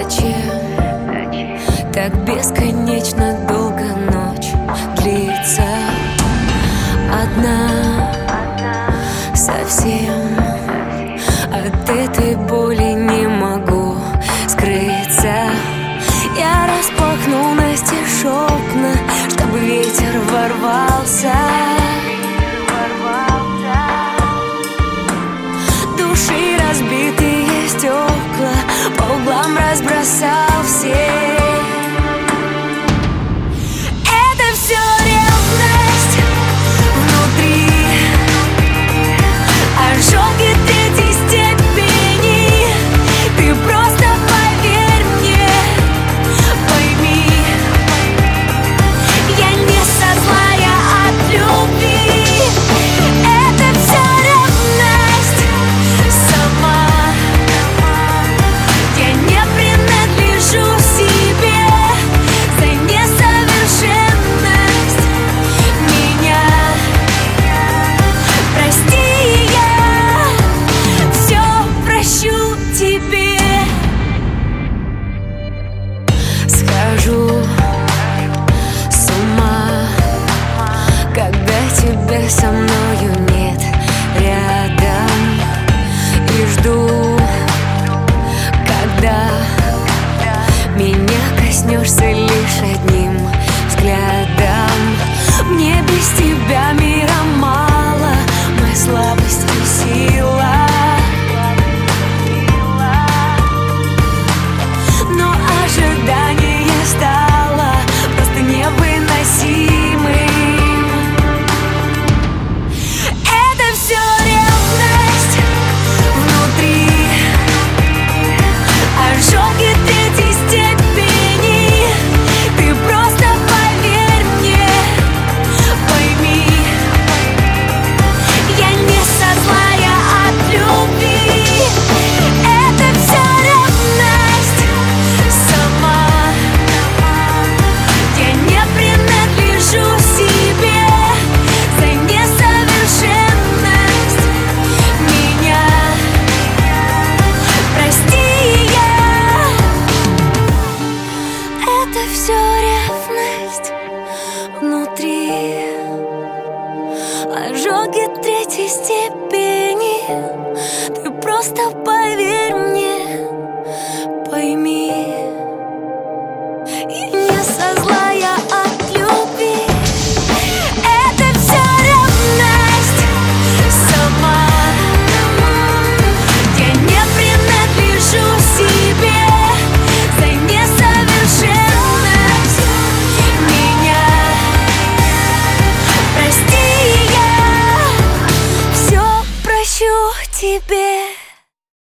Зачем так бесконечно долго ночь длится Одна совсем от этой боли не могу скрыться. Я распахнул настежь окна, чтобы ветер ворвался. Души разбитые стекла I'm sombras brazadas. Меня коснешься лишь одним взглядом. Мне без тебя, степени Ты просто поверь мне, пойми. И не baby.